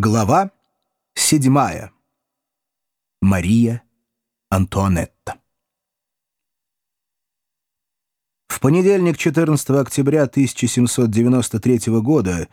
Глава седьмая. Мария Антуанетта. В понедельник 14 октября 1793 года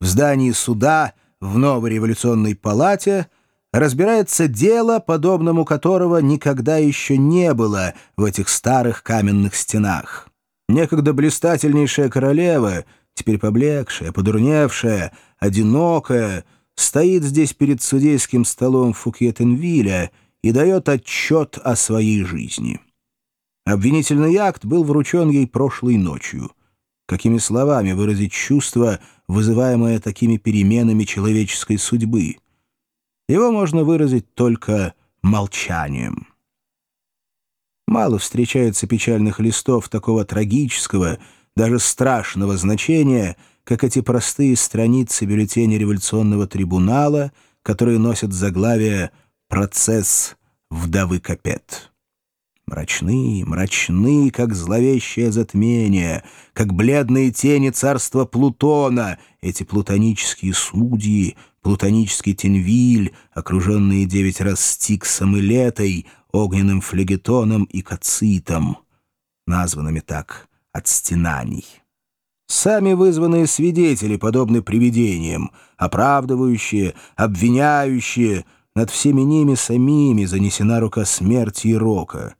в здании суда в новой революционной палате разбирается дело, подобному которого никогда еще не было в этих старых каменных стенах. Некогда блистательнейшая королева, теперь поблекшая, подурневшая, одинокая, стоит здесь перед судейским столом Фукьетенвиля и дает отчет о своей жизни. Обвинительный акт был вручен ей прошлой ночью. Какими словами выразить чувство, вызываемое такими переменами человеческой судьбы? Его можно выразить только молчанием. Мало встречается печальных листов такого трагического, даже страшного значения — как эти простые страницы бюллетеня революционного трибунала, которые носят заглавие «Процесс вдовы Капет». Мрачны, мрачны, как зловещее затмение, как бледные тени царства Плутона, эти плутонические судьи, плутонический Тенвиль, окруженные девять раз Стиксом и Летой, огненным флегетоном и кацитом, названными так от стенаний. Сами вызванные свидетели подобны привидениям, оправдывающие, обвиняющие, над всеми ними самими занесена рука смерти и рока.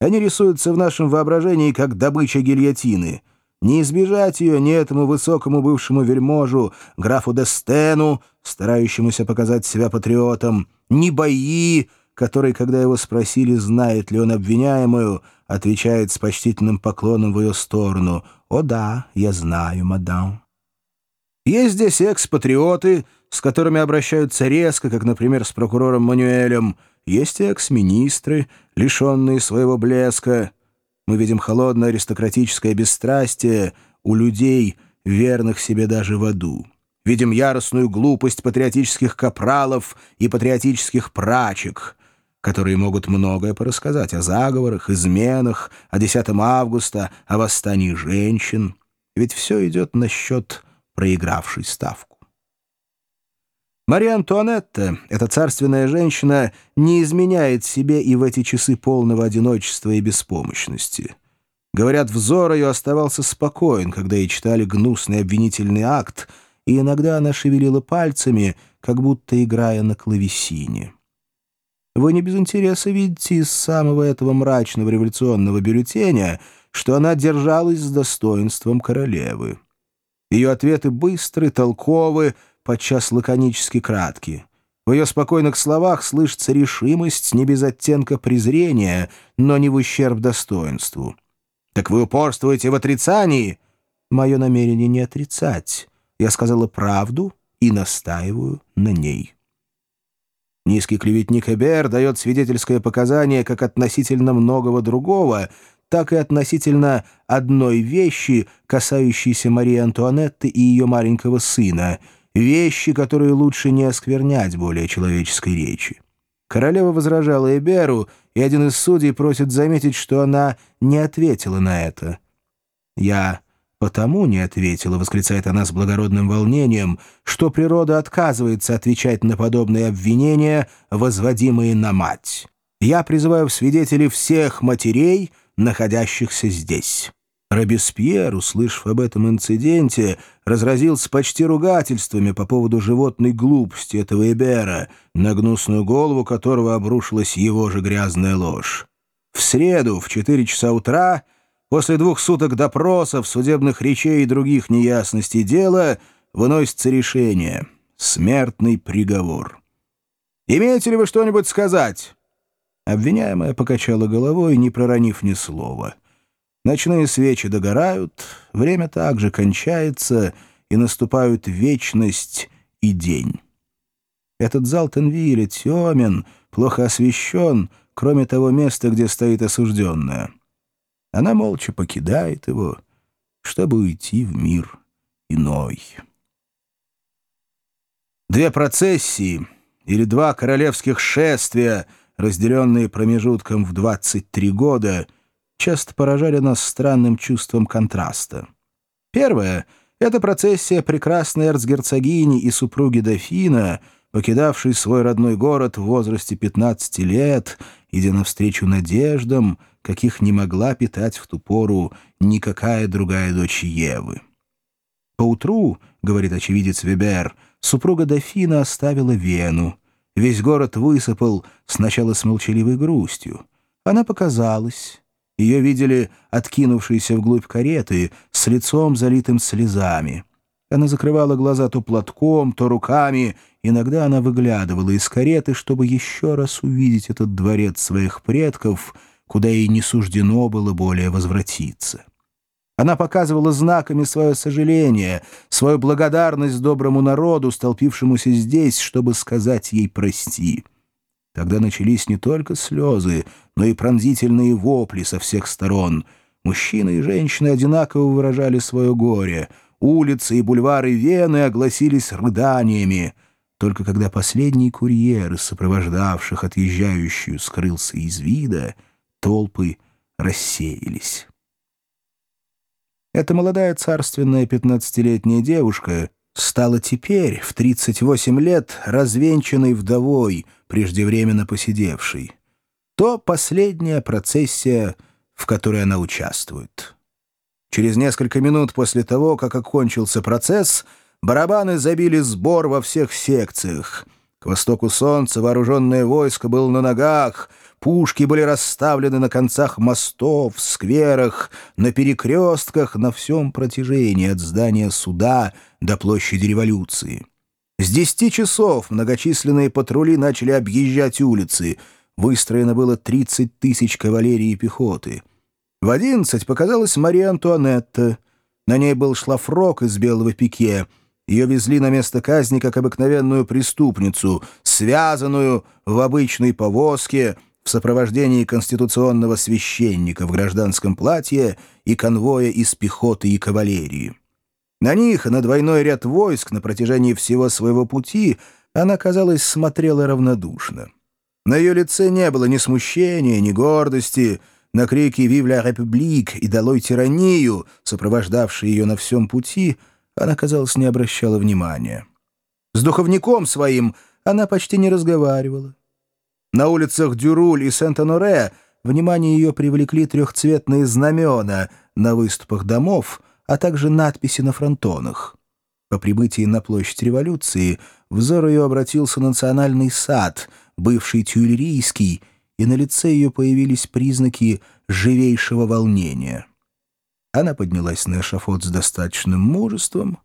Они рисуются в нашем воображении как добыча гильотины. Не избежать ее ни этому высокому бывшему вельможу, графу Дестену, старающемуся показать себя патриотом, ни бои, который, когда его спросили, знает ли он обвиняемую, отвечает с почтительным поклоном в ее сторону «О да, я знаю, мадам». Есть здесь экс-патриоты, с которыми обращаются резко, как, например, с прокурором Мануэлем. Есть экс-министры, лишенные своего блеска. Мы видим холодное аристократическое бесстрастие у людей, верных себе даже в аду. Видим яростную глупость патриотических капралов и патриотических прачек — которые могут многое порассказать о заговорах, изменах, о 10 августа, о восстании женщин. Ведь все идет насчет проигравшей ставку. Мария Антуанетта, эта царственная женщина, не изменяет себе и в эти часы полного одиночества и беспомощности. Говорят, взор ее оставался спокоен, когда ей читали гнусный обвинительный акт, и иногда она шевелила пальцами, как будто играя на клавесине. Вы не без интереса видите из самого этого мрачного революционного бюллетеня, что она держалась с достоинством королевы. Ее ответы быстры, толковы, подчас лаконически кратки. В ее спокойных словах слышится решимость не без оттенка презрения, но не в ущерб достоинству. «Так вы упорствуете в отрицании?» «Мое намерение не отрицать. Я сказала правду и настаиваю на ней». Низкий клеветник Эбер дает свидетельское показание как относительно многого другого, так и относительно одной вещи, касающейся Марии Антуанетты и ее маленького сына, вещи, которые лучше не осквернять более человеческой речи. Королева возражала Эберу, и один из судей просит заметить, что она не ответила на это. «Я «Потому не ответила», — восклицает она с благородным волнением, «что природа отказывается отвечать на подобные обвинения, возводимые на мать. Я призываю в свидетели всех матерей, находящихся здесь». Робеспьер, услышав об этом инциденте, разразился почти ругательствами по поводу животной глупости этого Эбера, на гнусную голову которого обрушилась его же грязная ложь. В среду в четыре часа утра После двух суток допросов, судебных речей и других неясностей дела выносится решение — смертный приговор. «Имеете ли вы что-нибудь сказать?» Обвиняемая покачала головой, не проронив ни слова. Ночные свечи догорают, время также кончается, и наступают вечность и день. Этот зал Тенвиля темен, плохо освещен, кроме того места, где стоит осужденная. Она молча покидает его, чтобы уйти в мир иной. Две процессии или два королевских шествия, разделенные промежутком в 23 года, часто поражали нас странным чувством контраста. Первое — это процессия прекрасной эрцгерцогини и супруги дофина, покидавший свой родной город в возрасте 15 лет, идя навстречу надеждам, каких не могла питать в ту пору никакая другая дочь Евы. Поутру, говорит очевидец Вебер, супруга дофина оставила Вену. Весь город высыпал сначала с молчаливой грустью. Она показалась. Ее видели откинувшиеся вглубь кареты с лицом залитым слезами. Она закрывала глаза то платком, то руками. Иногда она выглядывала из кареты, чтобы еще раз увидеть этот дворец своих предков, куда ей не суждено было более возвратиться. Она показывала знаками свое сожаление, свою благодарность доброму народу, столпившемуся здесь, чтобы сказать ей «прости». Тогда начались не только слезы, но и пронзительные вопли со всех сторон. Мужчины и женщины одинаково выражали свое горе — Улицы и бульвары Вены огласились рыданиями. Только когда последний курьер сопровождавших отъезжающую скрылся из вида, толпы рассеялись. Эта молодая царственная пятнадцатилетняя девушка стала теперь, в 38 лет, развенчанной вдовой, преждевременно посидевшей. То последняя процессия, в которой она участвует. Через несколько минут после того, как окончился процесс, барабаны забили сбор во всех секциях. К востоку солнца вооруженное войско было на ногах, пушки были расставлены на концах мостов, скверах, на перекрестках на всем протяжении от здания суда до площади революции. С десяти часов многочисленные патрули начали объезжать улицы. Выстроено было 30 тысяч кавалерии и пехоты. В одиннадцать показалась Мария Антуанетта. На ней был шлафрок из белого пике. Ее везли на место казни как обыкновенную преступницу, связанную в обычной повозке в сопровождении конституционного священника в гражданском платье и конвоя из пехоты и кавалерии. На них, на двойной ряд войск на протяжении всего своего пути, она, казалось, смотрела равнодушно. На ее лице не было ни смущения, ни гордости — на крики «Вив ля републик» и «Долой тиранию», сопровождавшие ее на всем пути, она, казалось, не обращала внимания. С духовником своим она почти не разговаривала. На улицах Дюруль и Сент-Аноре внимание ее привлекли трехцветные знамена на выступах домов, а также надписи на фронтонах. По прибытии на площадь революции взор ее обратился на национальный сад, бывший тюильрийский, и на лице ее появились признаки живейшего волнения. Она поднялась на эшафот с достаточным мужеством,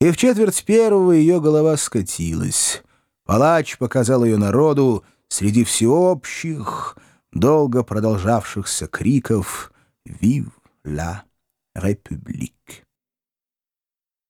и в четверть первого ее голова скатилась. Палач показал ее народу среди всеобщих, долго продолжавшихся криков «Вив ла Републик!».